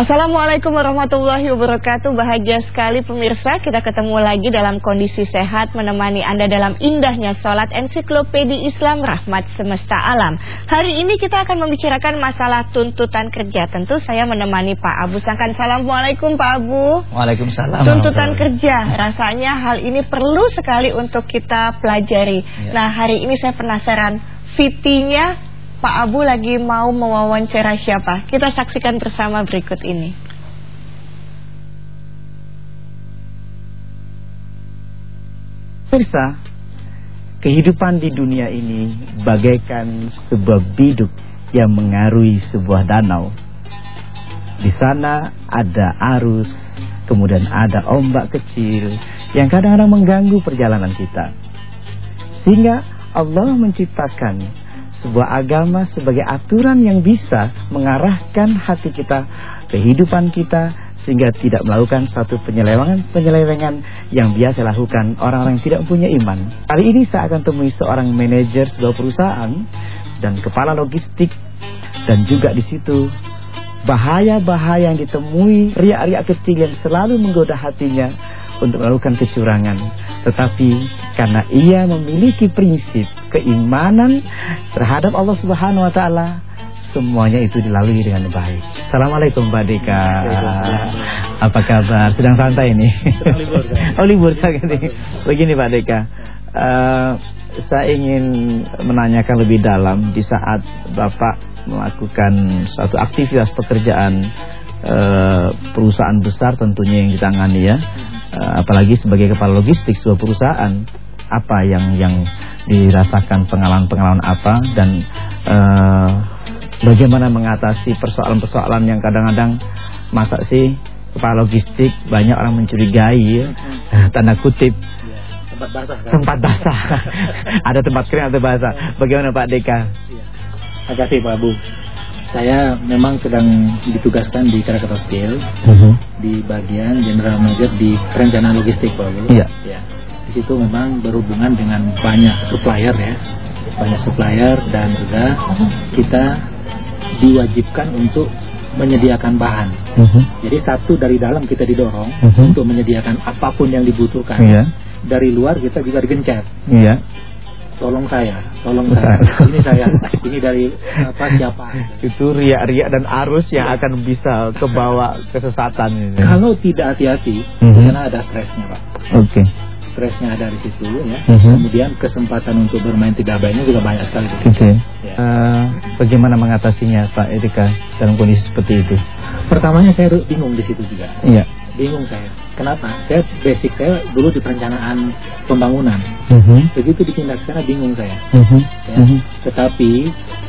Assalamualaikum warahmatullahi wabarakatuh. Bahagia sekali pemirsa. Kita ketemu lagi dalam kondisi sehat Menemani Anda dalam indahnya Sholat ensiklopedi Islam Rahmat Semesta Alam. Hari ini kita akan membicarakan masalah tuntutan kerja. Tentu saya menemani Pak Abu Sangkan. Assalamualaikum Pak Abu. Waalaikumsalam. Tuntutan kerja. Rasanya hal ini perlu sekali untuk kita pelajari. Ya. Nah hari ini saya penasaran Fitinya Pak Abu lagi mau mewawancara siapa? Kita saksikan bersama berikut ini. Pemirsa, kehidupan di dunia ini bagaikan sebuah biduk yang mengarui sebuah danau. Di sana ada arus, kemudian ada ombak kecil yang kadang-kadang mengganggu perjalanan kita. Sehingga Allah menciptakan sebuah agama sebagai aturan yang bisa mengarahkan hati kita, kehidupan kita sehingga tidak melakukan satu penyelewengan-penyelewengan yang biasa lakukan orang-orang yang tidak mempunyai iman. Kali ini saya akan temui seorang manajer sebuah perusahaan dan kepala logistik dan juga di situ bahaya-bahaya yang ditemui riak-riak kecil yang selalu menggoda hatinya untuk melakukan kecurangan. Tetapi karena ia memiliki prinsip keimanan terhadap Allah Subhanahu wa taala, semuanya itu dilalui dengan baik. Assalamualaikum Mbak Deka. Apa kabar? Sedang santai ini. libur. oh libur ini. Begini Pak Deka. Uh, saya ingin menanyakan lebih dalam di saat Bapak melakukan suatu aktivitas pekerjaan uh, perusahaan besar tentunya yang ditangani ya. Uh, apalagi sebagai kepala logistik sebuah perusahaan apa yang yang dirasakan pengalaman-pengalaman apa dan uh, bagaimana mengatasi persoalan-persoalan yang kadang-kadang masa sih kepala logistik banyak orang mencurigai ya, tanda kutip. Tempat basah kan? tempat basah. Ada tempat kering atau basah. Bagaimana Pak Deka? Ya. terima kasih Pak Bu saya memang sedang ditugaskan di Krakatau Steel uh mhm. -huh. di bagian General Manager di perencanaan logistik Pak Bu. Iya. Ya. Di situ memang berhubungan dengan banyak supplier ya, banyak supplier dan juga kita diwajibkan untuk menyediakan bahan. Uh mhm. -huh. Jadi satu dari dalam kita didorong uh mhm. -huh. untuk menyediakan apa pun yang dibutuhkan. Iya. Dari luar kita juga digencet. Iya tolong saya, tolong saya. Ini saya, ini dari apa siapa? Itu riak-riak dan arus yang akan bisa kebawa kesesatan. Ini. Kalau tidak hati-hati, mm -hmm. karena ada stresnya, Pak. Oke. Okay. Stresnya ada di situ, ya. Mm -hmm. Kemudian kesempatan untuk bermain tidak baiknya juga banyak sekali. Oke. Okay. Ya. Uh, bagaimana mengatasinya, Pak Edika dalam kondisi seperti itu? Pertamanya saya bingung di situ juga. Iya bingung saya. Kenapa? Saya basic saya dulu di perencanaan pembangunan. Uh mhm. -huh. Begitu dipindah ke sana bingung saya. Uh -huh. ya. uh mhm. -huh. Tetapi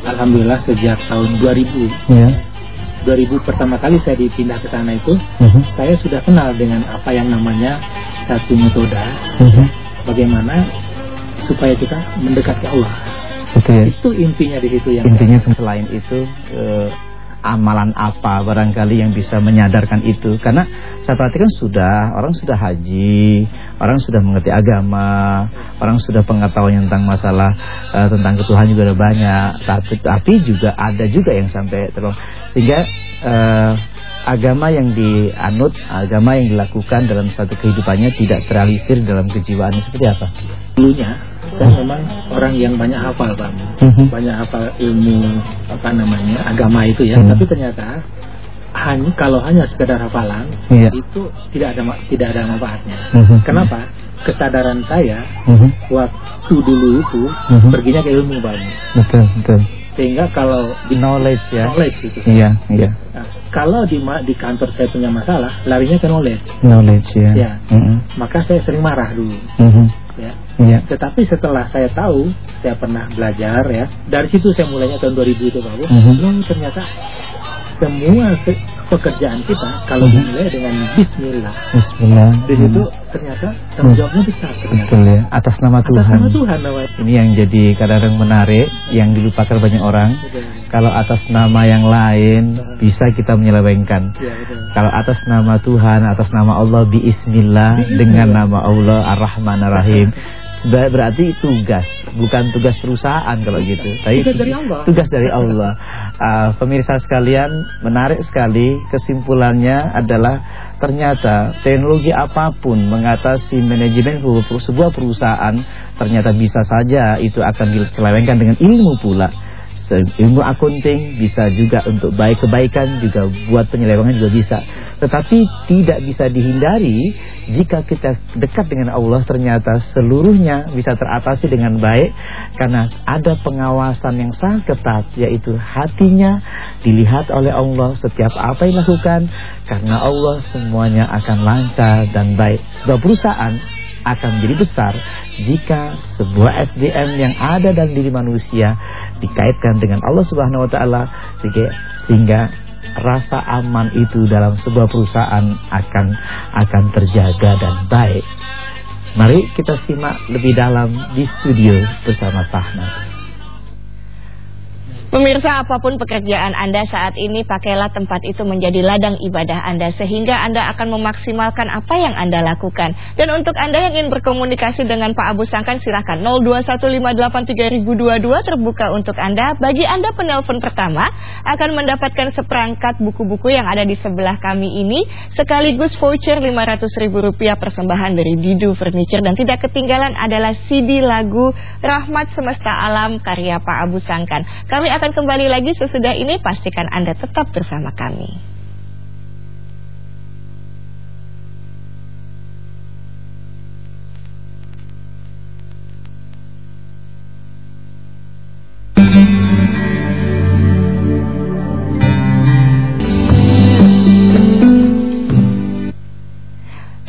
alhamdulillah sejak tahun 2000 yeah. 2000 pertama kali saya dipindah ke sana itu, uh mhm. -huh. saya sudah kenal dengan apa yang namanya satu metode. Uh -huh. Bagaimana supaya kita mendekat ke Allah. Itu, ya. itu intinya di situ yang intinya selain itu uh, amalan apa barangkali yang bisa menyadarkan itu. Karena saya perhatikan sudah orang sudah haji orang sudah mengerti agama orang sudah pengetahuan tentang masalah uh, tentang ketuhan juga ada banyak tapi tapi juga ada juga yang sampai terlalu sehingga uh, agama yang dianut agama yang dilakukan dalam satu kehidupannya tidak terrealisir dalam kejiwaan seperti apa? Dulunya saya memang orang yang banyak hafal Pak. Mhm. banyak hafal ilmu apa namanya agama itu ya. Mhm. tapi ternyata hanya kalau hanya sekedar hafalan iya. itu tidak ada tidak ada manfaatnya. Mhm. kenapa? Kesadaran saya waktu dulu itu perginya ke ilmu Pak. Betul betul. Sehingga kalau di knowledge ya. Knowledge itu iya iya. Nah, kalau di di kantor saya punya masalah larinya ke knowledge. Knowledge ya, ya. Mm -hmm. maka saya sering marah dulu. Mm -hmm. ya Iya. Tetapi setelah saya tahu, saya pernah belajar ya. Dari situ saya mulainya tahun 2000 itu Pak Bu. Mm -hmm. ternyata semua pekerjaan kita kalau mm -hmm. dimulai dengan Bismillah. Bismillah. Di situ hmm. ternyata tanggung jawabnya besar ternyata. Betul ya. Atas nama Tuhan. Atas nama Tuhan namanya. Ini yang jadi kadang-kadang menarik, yang dilupakan banyak orang. Betul. Kalau atas nama yang lain betul. bisa kita menyelewengkan. Ya, Kalau atas nama Tuhan, atas nama Allah Bismillah, dengan nama Allah Ar-Rahman Ar-Rahim berarti tugas, bukan tugas perusahaan kalau gitu. Tapi tugas dari Allah. Tugas dari Allah. Uh, pemirsa sekalian, menarik sekali kesimpulannya adalah ternyata teknologi apa pun mengatasi manajemen sebuah perusahaan ternyata bisa saja itu akan diselewengkan dengan ilmu pula ilmu akunting bisa juga untuk baik kebaikan juga buat penyelewengan juga bisa. Tetapi tidak bisa dihindari jika kita dekat dengan Allah ternyata seluruhnya bisa teratasi dengan baik karena ada pengawasan yang sangat ketat yaitu hatinya dilihat oleh Allah setiap apa yang dilakukan karena Allah semuanya akan lancar dan baik. Sebuah perusahaan akan menjadi besar jika sebuah SDM yang ada dalam diri manusia dikaitkan dengan Allah Subhanahu wa taala sehingga rasa aman itu dalam sebuah perusahaan akan akan terjaga dan baik. Mari kita simak lebih dalam di studio bersama Fahna. Pemirsa apa pun pekerjaan Anda saat ini pakailah tempat itu menjadi ladang ibadah Anda sehingga Anda akan memaksimalkan apa yang Anda lakukan. Dan untuk Anda yang ingin berkomunikasi dengan Pak Abu Sangkan silahkan 02158322 terbuka untuk Anda. Bagi Anda penelpon pertama akan mendapatkan seperangkat buku-buku yang ada di sebelah kami ini sekaligus voucher Rp500.000 persembahan dari Didu Furniture dan tidak ketinggalan adalah CD lagu Rahmat Semesta Alam karya Pak Abu Sangkan. Kami akan kembali lagi sesudah ini. Pastikan Anda tetap bersama kami.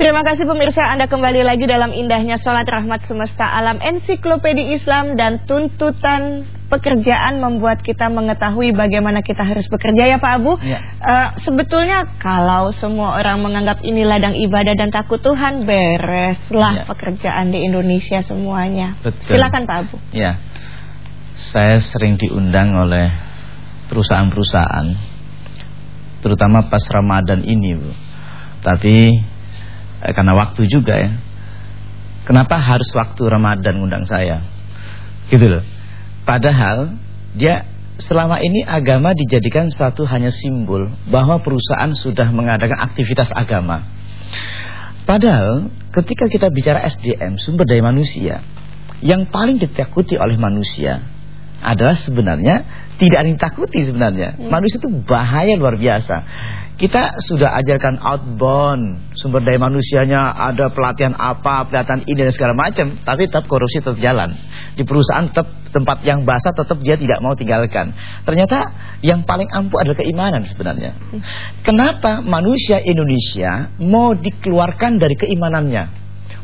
Terima kasih pemirsa Anda kembali lagi dalam indahnya Sholat Rahmat Semesta Alam Ensiklopedi Islam dan tuntutan pekerjaan membuat kita mengetahui bagaimana kita harus bekerja ya Pak Abu. Ya. Uh, sebetulnya kalau semua orang menganggap ini ladang ibadah dan takut Tuhan, bereslah ya. pekerjaan di Indonesia semuanya. Betul. Silakan Pak Abu. Ya, saya sering diundang oleh perusahaan-perusahaan, terutama pas Ramadan ini, Bu. Tapi eh, karena waktu juga ya. Kenapa harus waktu Ramadan undang saya? Gitu loh. Padahal dia selama ini agama dijadikan satu hanya simbol bahwa perusahaan sudah mengadakan aktivitas agama. Padahal ketika kita bicara SDM, sumber daya manusia, yang paling ditakuti oleh manusia adalah sebenarnya tidak ada yang takuti sebenarnya. Hmm. Manusia itu bahaya luar biasa. Kita sudah ajarkan outbound, sumber daya manusianya ada pelatihan apa, pelatihan ini dan segala macam, tapi tetap korupsi tetap jalan. Di perusahaan tetap tempat yang basah tetap dia tidak mau tinggalkan. Ternyata yang paling ampuh adalah keimanan sebenarnya. Kenapa manusia Indonesia mau dikeluarkan dari keimanannya?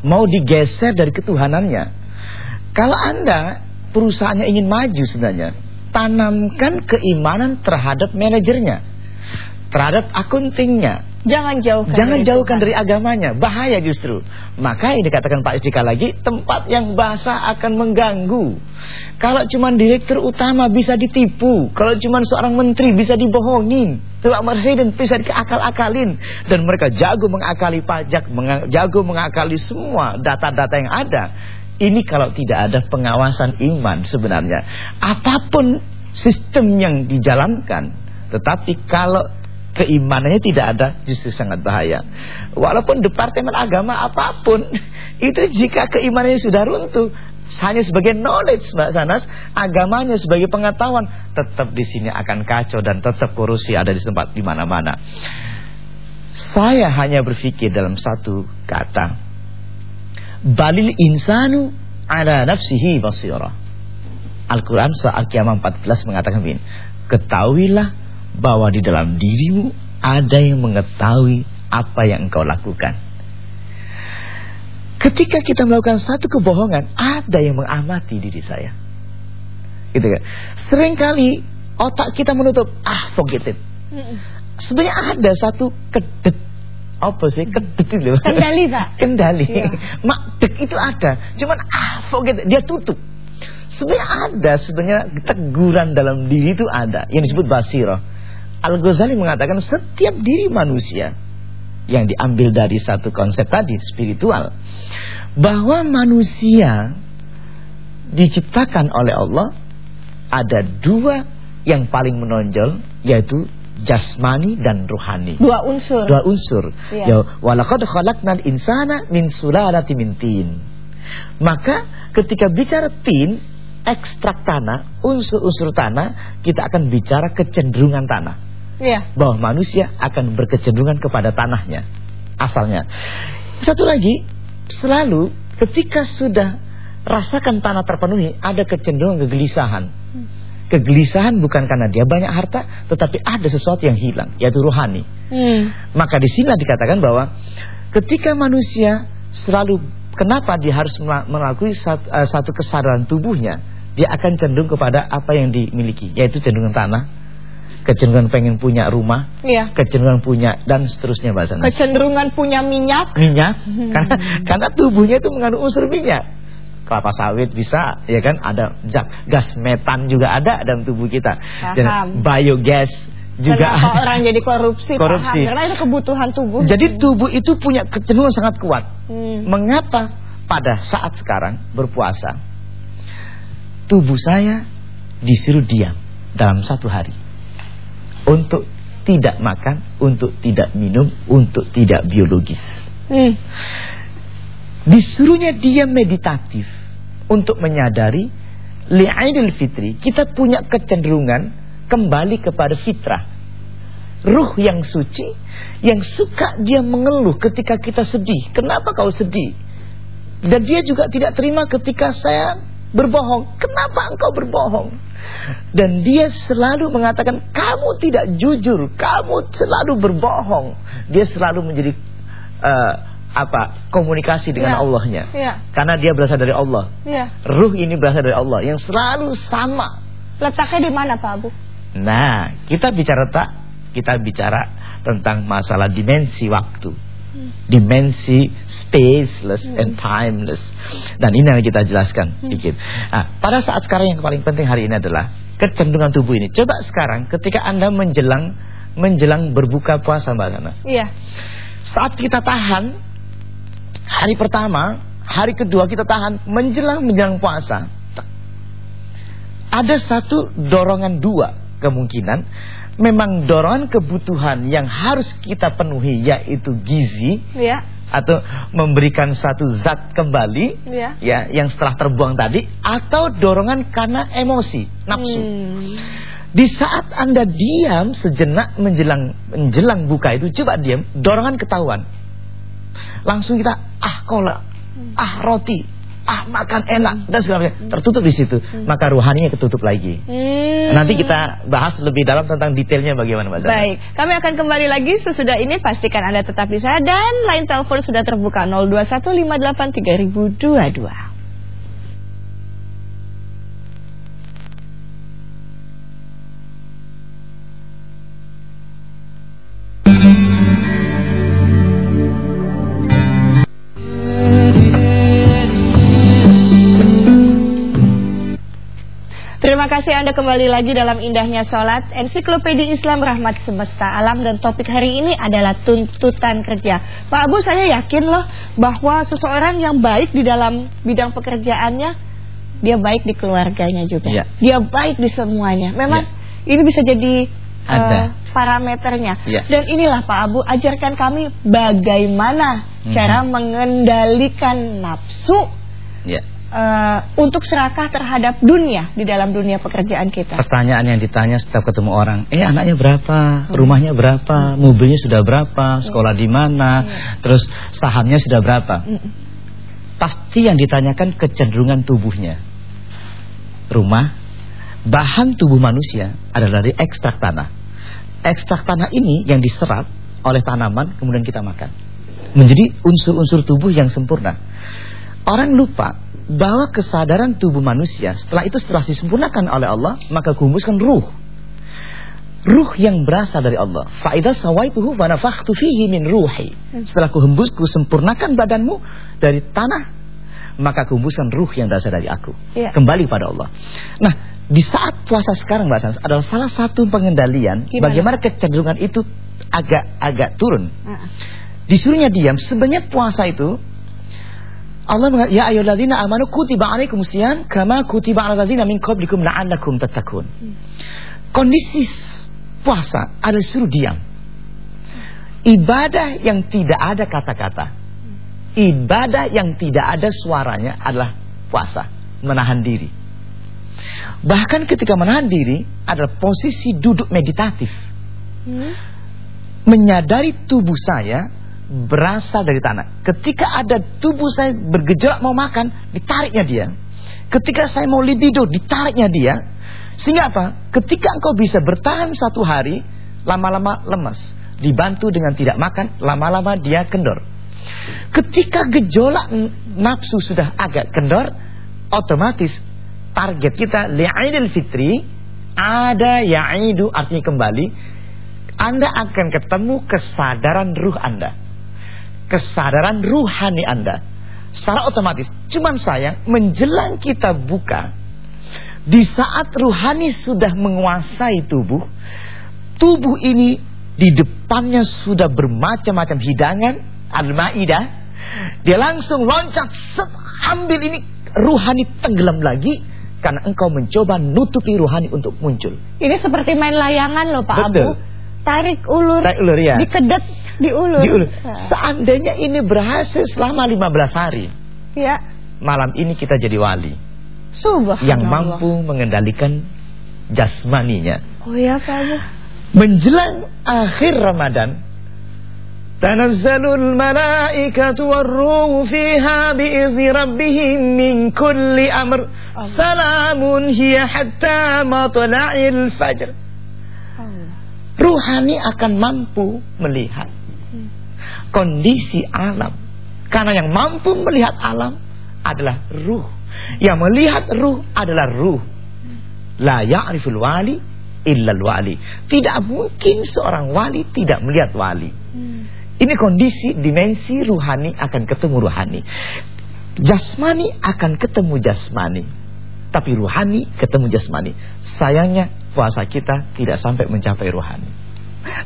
Mau digeser dari ketuhanannya? Kalau Anda perusahaannya ingin maju sebenarnya, tanamkan keimanan terhadap manajernya terhadap akuntingnya. Jangan jauhkan. Jangan dari jauhkan dari agamanya, bahaya justru. Maka ini dikatakan Pak Istika lagi, tempat yang basah akan mengganggu. Kalau cuma direktur utama bisa ditipu, kalau cuma seorang menteri bisa dibohongin, Tuan presiden bisa diakal-akalin dan mereka jago mengakali pajak, jago mengakali semua data-data yang ada. Ini kalau tidak ada pengawasan iman sebenarnya. Apa pun sistem yang dijalankan, tetapi kalau keimanannya tidak ada justru sangat bahaya. Walaupun departemen agama apa pun itu jika keimanannya sudah runtuh hanya sebagai knowledge Mbak Sanas, agamanya sebagai pengetahuan tetap di sini akan kacau dan tetap korupsi ada di tempat di mana-mana. Saya hanya berpikir dalam satu kata. Balil insanu ala nafsihi basirah. Al-Quran surah Al-Qiyamah 14 mengatakan begini. Ketahuilah bahwa di dalam dirimu ada yang mengetahui apa yang engkau lakukan. Ketika kita melakukan satu kebohongan, ada yang mengamati diri saya. Gitu kan? Seringkali otak kita menutup, ah forget it. Sebenarnya ada satu kedet apa sih? Kedet itu. Kendali pak. Kendali. Ya. makdek itu ada. Cuman ah forget it. dia tutup. Sebenarnya ada sebenarnya teguran dalam diri itu ada. Yang disebut basirah. Al-Ghazali mengatakan setiap diri manusia yang diambil dari satu konsep tadi spiritual bahwa manusia diciptakan oleh Allah ada dua yang paling menonjol yaitu jasmani dan ruhani. Dua unsur. Dua unsur. Iya. Ya, walaqad khalaqnal insana min sulalatin min tin. Maka ketika bicara tin, ekstrak tanah, unsur-unsur tanah, kita akan bicara kecenderungan tanah. Iya. Bahwa manusia akan berkecenderungan kepada tanahnya asalnya. Satu lagi, selalu ketika sudah rasakan tanah terpenuhi, ada kecenderungan kegelisahan. Kegelisahan bukan karena dia banyak harta, tetapi ada sesuatu yang hilang, yaitu rohani. Hmm. Maka di sini dikatakan bahwa ketika manusia selalu kenapa dia harus melalui satu, uh, satu kesadaran tubuhnya, dia akan cenderung kepada apa yang dimiliki, yaitu cenderungan tanah, kecenderungan pengen punya rumah, iya. kecenderungan punya dan seterusnya bahasa Kecenderungan punya minyak, minyak, hmm. karena karena tubuhnya itu mengandung unsur minyak kelapa sawit bisa ya kan ada gas metan juga ada dalam tubuh kita dan biogas juga Kenapa orang jadi korupsi, korupsi. Paham. karena itu kebutuhan tubuh jadi tubuh itu punya kecenderungan sangat kuat hmm. mengapa pada saat sekarang berpuasa tubuh saya disuruh diam dalam satu hari untuk tidak makan, untuk tidak minum, untuk tidak biologis. Hmm. Disuruhnya dia meditatif untuk menyadari li'aidil fitri kita punya kecenderungan kembali kepada fitrah. Ruh yang suci yang suka dia mengeluh ketika kita sedih. Kenapa kau sedih? Dan dia juga tidak terima ketika saya berbohong. Kenapa engkau berbohong? Dan dia selalu mengatakan kamu tidak jujur kamu selalu berbohong. Dia selalu menjadi uh, apa komunikasi dengan ya. Allahnya ya. karena dia berasal dari Allah ya. ruh ini berasal dari Allah yang selalu sama letaknya di mana Pak Abu nah kita bicara tak kita bicara tentang masalah dimensi waktu hmm. dimensi spaceless hmm. and timeless dan ini yang kita jelaskan hmm. dikit nah, pada saat sekarang yang paling penting hari ini adalah kecenderungan tubuh ini coba sekarang ketika anda menjelang menjelang berbuka puasa mbak Nana iya saat kita tahan Hari pertama, hari kedua kita tahan menjelang menjelang puasa. Ada satu dorongan dua kemungkinan memang dorongan kebutuhan yang harus kita penuhi yaitu gizi ya. atau memberikan satu zat kembali ya. ya yang setelah terbuang tadi atau dorongan karena emosi nafsu. Hmm. Di saat Anda diam sejenak menjelang menjelang buka itu coba diam, dorongan ketahuan langsung kita ah kolak, hmm. ah roti, ah makan enak. Hmm. dan segala macam. Tertutup di situ. Hmm. maka ruhaninya ketutup lagi. Hmm. nanti kita bahas lebih dalam tentang detailnya bagaimana Mbak Baik. Kami akan kembali lagi sesudah ini. Pastikan anda tetap di sana. Dan line telepon sudah terbuka. 02158322 Terima kasih Anda kembali lagi dalam indahnya sholat. Ensiklopedia Islam Rahmat Semesta. Alam Dan topik hari ini adalah tuntutan kerja. Pak Abu saya yakin loh bahwa seseorang yang baik di dalam bidang pekerjaannya Dia baik di keluarganya juga. Ya. Dia baik di semuanya. Memang ya. ini bisa jadi Uh, parameternya. Ya. Dan inilah Pak Abu ajarkan kami bagaimana hmm. cara mengendalikan nafsu. Ya uh, untuk serakah terhadap dunia di dalam dunia pekerjaan kita. Pertanyaan yang ditanya setiap ketemu orang, eh anaknya berapa, hmm. rumahnya berapa, hmm. mobilnya sudah berapa, hmm. sekolah di mana, hmm. terus sahamnya sudah berapa. Hmm. Pasti yang ditanyakan kecenderungan tubuhnya. Rumah, bahan tubuh manusia adalah dari ekstrak tanah. Ekstrak tanah ini yang diserap oleh tanaman kemudian kita makan. Menjadi unsur-unsur tubuh yang sempurna. Orang lupa bahwa kesadaran tubuh manusia. Setelah itu setelah disempurnakan oleh Allah maka kuhembuskan ruh. Ruh yang berasal dari Allah. Fa idza sawaituhu wa nafakhtu fihi min ruhi. Setelah kuhembus sempurnakan badanmu dari tanah maka kuhembuskan ruh yang berasal dari aku. Ya. kembali pada Allah. Nah di saat puasa sekarang Mbak Sans adalah salah satu pengendalian Gimana? bagaimana kecenderungan itu agak-agak turun. Uh Disuruhnya diam. Sebenarnya puasa itu Allah mengatakan ya ayyuhalladzina amanu kutiba alaikumusiyam kama kutiba alal ladzina min qablikum la'allakum tattaqun. Kondisi puasa adalah suruh diam. Ibadah yang tidak ada kata-kata. Ibadah yang tidak ada suaranya adalah puasa, menahan diri. Bahkan ketika menahan diri adalah posisi duduk meditatif. Hmm? Menyadari tubuh saya berasal dari tanah. Ketika ada tubuh saya bergejolak mau makan, ditariknya dia. Ketika saya mau libido, ditariknya dia. Sehingga apa? Ketika engkau bisa bertahan satu hari, lama-lama lemas. Dibantu dengan tidak makan, lama-lama dia kendor. Ketika gejolak nafsu sudah agak kendor, otomatis target kita li'idil fitri ada ya'idu artinya kembali anda akan ketemu kesadaran ruh Anda kesadaran ruhani Anda. Secara otomatis, cuman sayang menjelang kita buka di saat ruhani sudah menguasai tubuh, tubuh ini di depannya sudah bermacam-macam hidangan, al-maidah. Dia langsung loncat, set, ambil ini ruhani tenggelam lagi karena engkau mencoba nutupi ruhani untuk muncul. Ini seperti main layangan loh Pak Betul. Abu tarik ulur, tarik ulur ya. dikedet di ulur. Di ulur. Seandainya ini berhasil selama 15 hari. Ya. Malam ini kita jadi wali. Subhanallah. Yang mampu mengendalikan jasmaninya. Oh ya Pak Menjelang akhir Ramadan Tanazzalul malaikatu warruhu fiha biizni rabbihim min kulli amr Salamun hiya hatta matla'il fajr Ruhani akan mampu melihat kondisi alam. Karena yang mampu melihat alam adalah ruh. Yang melihat ruh adalah ruh. La ya'riful wali illal wali. Tidak mungkin seorang wali tidak melihat wali. Ini kondisi dimensi ruhani akan ketemu ruhani. Jasmani akan ketemu jasmani. Tapi ruhani ketemu jasmani. Sayangnya puasa kita tidak sampai mencapai rohani.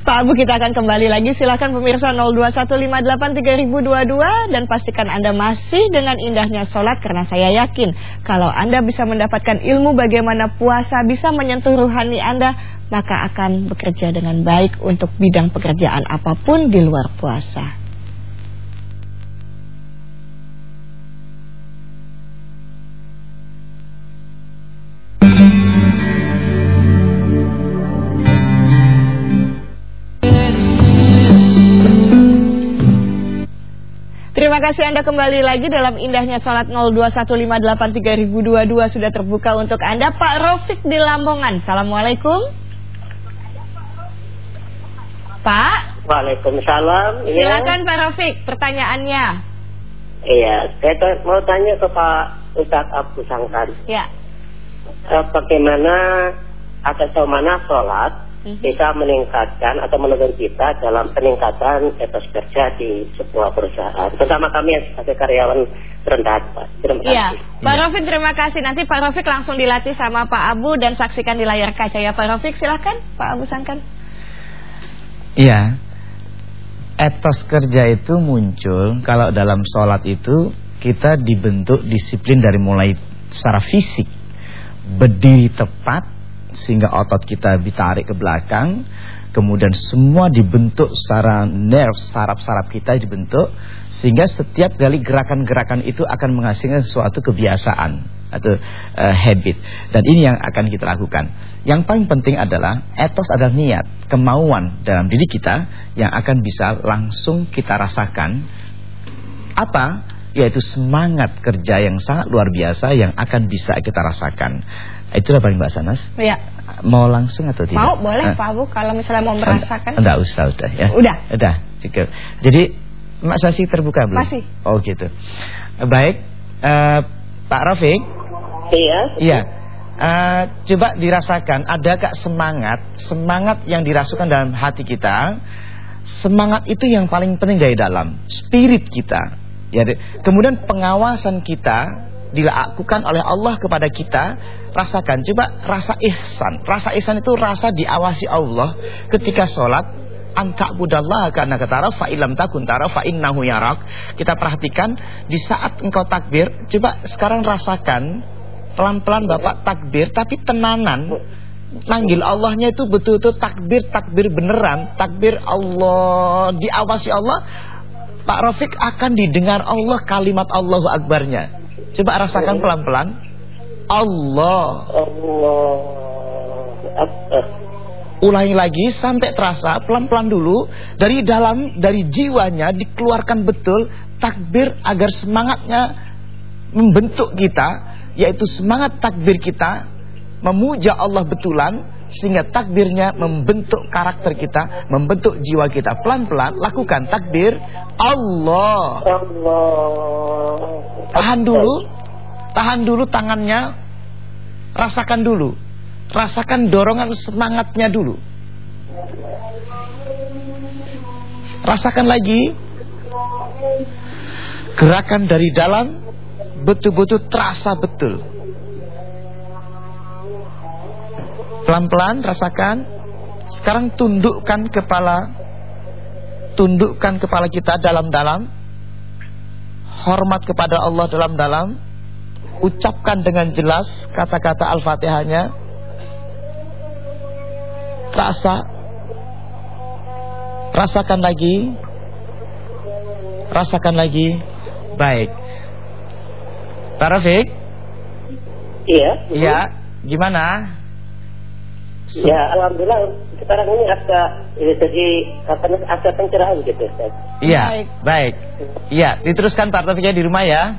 Pak Abu kita akan kembali lagi. Silahkan pemirsa 02158322 Dan pastikan Anda masih dengan indahnya sholat Karena saya yakin Kalau Anda bisa mendapatkan ilmu bagaimana puasa Bisa menyentuh ruhani Anda Maka akan bekerja dengan baik Untuk bidang pekerjaan apa pun di luar puasa Terima kasih Anda kembali lagi dalam indahnya salat 02158322 sudah terbuka untuk Anda Pak Rofik di Lamongan. Assalamualaikum. Pak. Waalaikumsalam. Ya. Silakan Pak Rofik, pertanyaannya. Iya, saya mau tanya ke Pak Ustadz Abu Sangkan. Ya. Eh, bagaimana atau mana sholat hmm. bisa meningkatkan atau menurunkan kita dalam peningkatan etos kerja di sebuah perusahaan. Terutama kami yang sebagai karyawan rendah, Pak. Terima iya. kasih. Pak Rofik terima kasih. Nanti Pak Rofik langsung dilatih sama Pak Abu dan saksikan di layar kaca ya Pak Rofik. Silahkan Pak Abu Sangkan. Iya. Etos kerja itu muncul kalau dalam sholat itu kita dibentuk disiplin dari mulai secara fisik berdiri tepat sehingga otot kita ditarik ke belakang. Kemudian semua dibentuk secara nerve saraf-saraf kita dibentuk sehingga setiap kali gerakan-gerakan itu akan menghasilkan suatu kebiasaan atau uh, habit. Dan ini yang akan kita lakukan. Yang paling penting adalah etos adalah niat kemauan dalam diri kita yang akan bisa langsung kita rasakan. Apa yaitu semangat kerja yang sangat luar biasa yang akan bisa kita rasakan Itulah paling Mbak Sanas. Iya. Mau langsung atau tidak? Mau, boleh Pak Abu kalau misalnya mau merasakan. Enggak usah, udah ya. Udah. Udah, cukup. Jadi Mas masih terbuka belum? Masih. Oh gitu. Baik, uh, Pak Rafiq. Iya. Iya. Uh, coba dirasakan adakah semangat semangat yang dirasukan dalam hati kita semangat itu yang paling penting dari dalam spirit kita ya kemudian pengawasan kita dilakukan oleh Allah kepada kita rasakan coba rasa ihsan. Rasa ihsan itu rasa diawasi Allah ketika sholat. Angka budallah karena kata fa ilam takun fa innahu yarak. Kita perhatikan di saat engkau takbir, coba sekarang rasakan pelan-pelan Bapak takbir tapi tenanan. Manggil Allahnya itu betul-betul takbir takbir beneran. Takbir Allah diawasi Allah Pak Rafiq akan didengar Allah kalimat Allahu Akbarnya. Coba rasakan pelan-pelan. Allah. Allah Ulangi lagi sampai terasa pelan-pelan dulu. Dari dalam dari jiwanya dikeluarkan betul takbir agar semangatnya membentuk kita yaitu semangat takbir kita memuja Allah betulan sehingga takbirnya membentuk karakter kita, membentuk jiwa kita. Pelan-pelan lakukan takbir Allah. Allah. Tahan dulu. Tahan dulu tangannya. Rasakan dulu. Rasakan dorongan semangatnya dulu. Rasakan lagi. Gerakan dari dalam betul-betul terasa betul. Pelan-pelan rasakan. Sekarang tundukkan kepala. Tundukkan kepala kita dalam-dalam. Hormat kepada Allah dalam-dalam. Ucapkan dengan jelas kata-kata Al-Fatihahnya. Rasa. Rasakan lagi. Rasakan lagi. Baik. Pak Rafiq? Iya. Iya. Gimana? Ya, alhamdulillah sekarang ini agak ini jadi apa agak pencerahan gitu Ustaz. Iya, baik. baik. Iya, diteruskan Pak Taufik ya di rumah ya.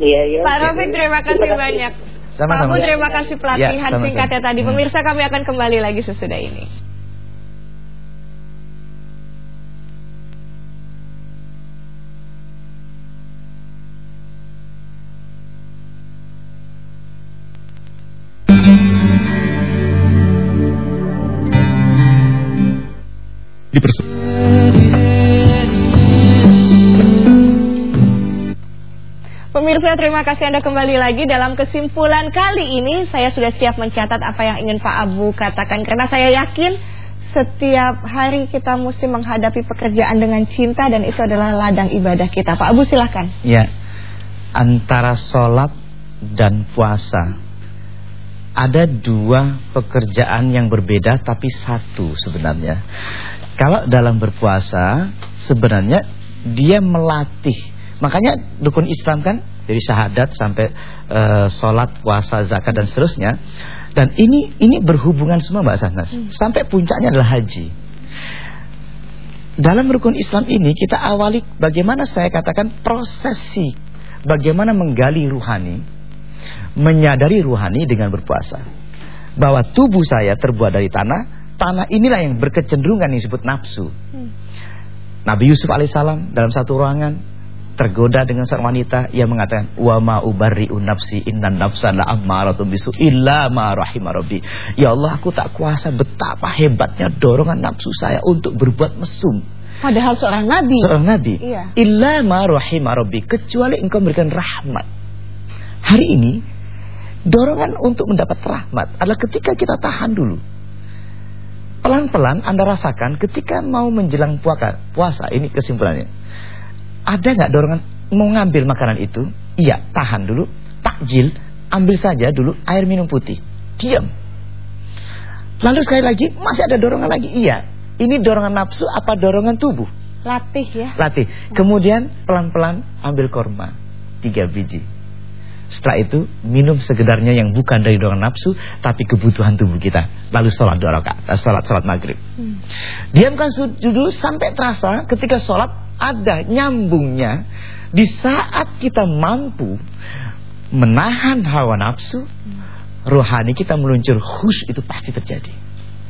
Iya, iya. Pak Taufik terima kasih terima banyak. Sama-sama. Pak Abu terima kasih pelatihan ya, sama -sama. singkatnya tadi. Hmm. Pemirsa kami akan kembali lagi sesudah ini. Pemirsa terima kasih Anda kembali lagi dalam kesimpulan kali ini. Saya sudah siap mencatat apa yang ingin Pak Abu katakan Karena saya yakin setiap hari kita mesti menghadapi pekerjaan dengan cinta Dan itu adalah ladang ibadah kita. Pak Abu silahkan Ya, antara sholat dan puasa. Ada dua pekerjaan yang berbeda tapi satu sebenarnya. Kalau dalam berpuasa sebenarnya dia melatih. Makanya dukun Islam kan dari syahadat sampai uh, sholat, puasa, zakat dan seterusnya. Dan ini ini berhubungan semua Mbak Sahnas. Hmm. Sampai puncaknya adalah haji. Dalam rukun Islam ini kita awali bagaimana saya katakan prosesi bagaimana menggali ruhani, menyadari ruhani dengan berpuasa. Bahwa tubuh saya terbuat dari tanah, tanah inilah yang berkecenderungan yang disebut nafsu. Hmm. Nabi Yusuf alaihissalam dalam satu ruangan tergoda dengan seorang wanita yang mengatakan wa ma ubarri'u nafsi innan nafsa la ammaratun bisu illa ma rahima rabbi. Ya Allah aku tak kuasa. Betapa hebatnya dorongan nafsu saya untuk berbuat mesum. Padahal seorang nabi. Seorang nabi. Iya. illa ma rahima rabbi. Kecuali engkau memberikan rahmat. Hari ini dorongan untuk mendapat rahmat adalah ketika kita tahan dulu. Pelan-pelan Anda rasakan ketika mau menjelang puasa puasa ini kesimpulannya ada nggak dorongan mau ngambil makanan itu? Iya, tahan dulu. Takjil, ambil saja dulu air minum putih. Diam. Lalu sekali lagi, masih ada dorongan lagi? Iya. Ini dorongan nafsu apa dorongan tubuh? Latih ya. Latih. Kemudian pelan-pelan ambil korma. Tiga biji. Setelah itu minum segedarnya yang bukan dari dorongan nafsu tapi kebutuhan tubuh kita. Lalu sholat dua rakaat, eh, sholat sholat maghrib. Hmm. Diamkan dulu sampai terasa ketika sholat ada nyambungnya di saat kita mampu menahan hawa nafsu, rohani kita meluncur khus itu pasti terjadi.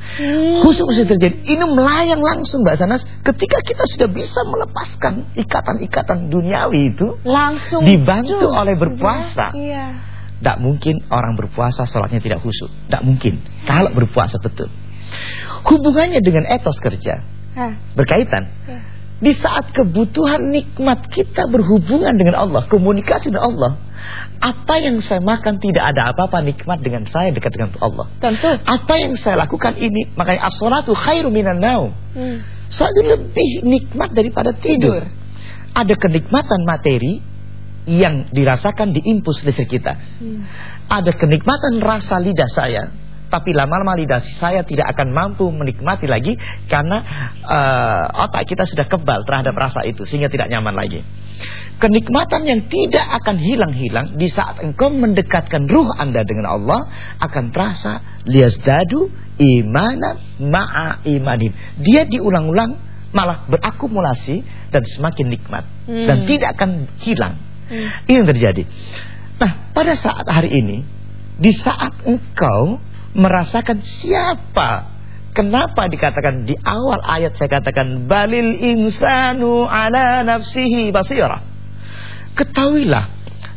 Hmm. Khusus pasti terjadi. Ini melayang langsung Mbak Sanas ketika kita sudah bisa melepaskan ikatan-ikatan duniawi itu langsung dibantu just, oleh berpuasa. Iya. Tidak mungkin orang berpuasa sholatnya tidak khusyuk. Tidak mungkin. Kalau berpuasa betul. Hubungannya dengan etos kerja. Hah. Berkaitan. Ya. Di saat kebutuhan nikmat kita berhubungan dengan Allah, komunikasi dengan Allah. Apa yang saya makan tidak ada apa-apa nikmat dengan saya dekat dengan Allah. Tentu. Apa yang saya lakukan ini, makanya as-salatu khairu minan naum. Hmm. Itu lebih nikmat daripada tidur. Ada kenikmatan materi yang dirasakan di impuls listrik kita. Hmm. Ada kenikmatan rasa lidah saya tapi lama-lama lidah saya tidak akan mampu menikmati lagi karena uh, otak kita sudah kebal terhadap rasa itu sehingga tidak nyaman lagi. Kenikmatan yang tidak akan hilang-hilang di saat engkau mendekatkan ruh Anda dengan Allah akan terasa liyazdadu imana ma'a imanin. Dia diulang-ulang malah berakumulasi dan semakin nikmat hmm. dan tidak akan hilang. Hmm. Ini yang terjadi. Nah, pada saat hari ini di saat engkau merasakan siapa Kenapa dikatakan di awal ayat saya katakan balil insanu ala nafsihi basira. Ketahuilah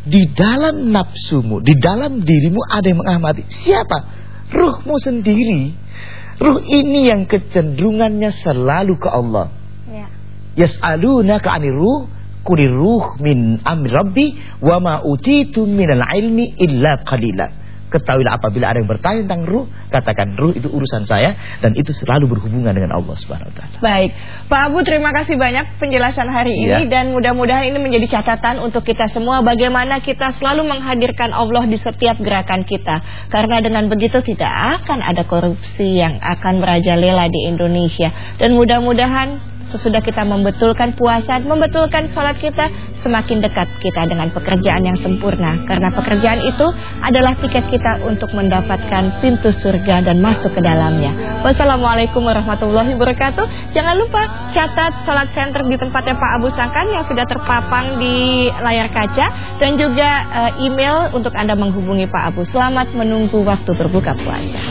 di dalam nafsumu, di dalam dirimu ada yang mengamati. Siapa? Ruhmu sendiri. Ruh ini yang kecenderungannya selalu ke Allah. Ya. Yas'alunaka 'anir ruh kulir ruh min amri rabbi wa ma utitu minal ilmi illa qalila. Ketahuilah apabila ada yang bertanya tentang ruh, katakan ruh itu urusan saya dan itu selalu berhubungan dengan Allah Subhanahu wa taala. Baik. Pak Abu terima kasih banyak penjelasan hari ya. ini dan mudah-mudahan ini menjadi catatan untuk kita semua bagaimana kita selalu menghadirkan Allah di setiap gerakan kita. Karena dengan begitu tidak akan ada korupsi yang akan merajalela di Indonesia dan mudah-mudahan sesudah kita membetulkan puasa, membetulkan sholat kita, semakin dekat kita dengan pekerjaan yang sempurna. Karena pekerjaan itu adalah tiket kita untuk mendapatkan pintu surga dan masuk ke dalamnya. Wassalamualaikum warahmatullahi wabarakatuh. Jangan lupa catat sholat center di tempatnya Pak Abu Sangkan yang sudah terpapang di layar kaca. Dan juga uh, email untuk Anda menghubungi Pak Abu. Selamat menunggu waktu berbuka puasa.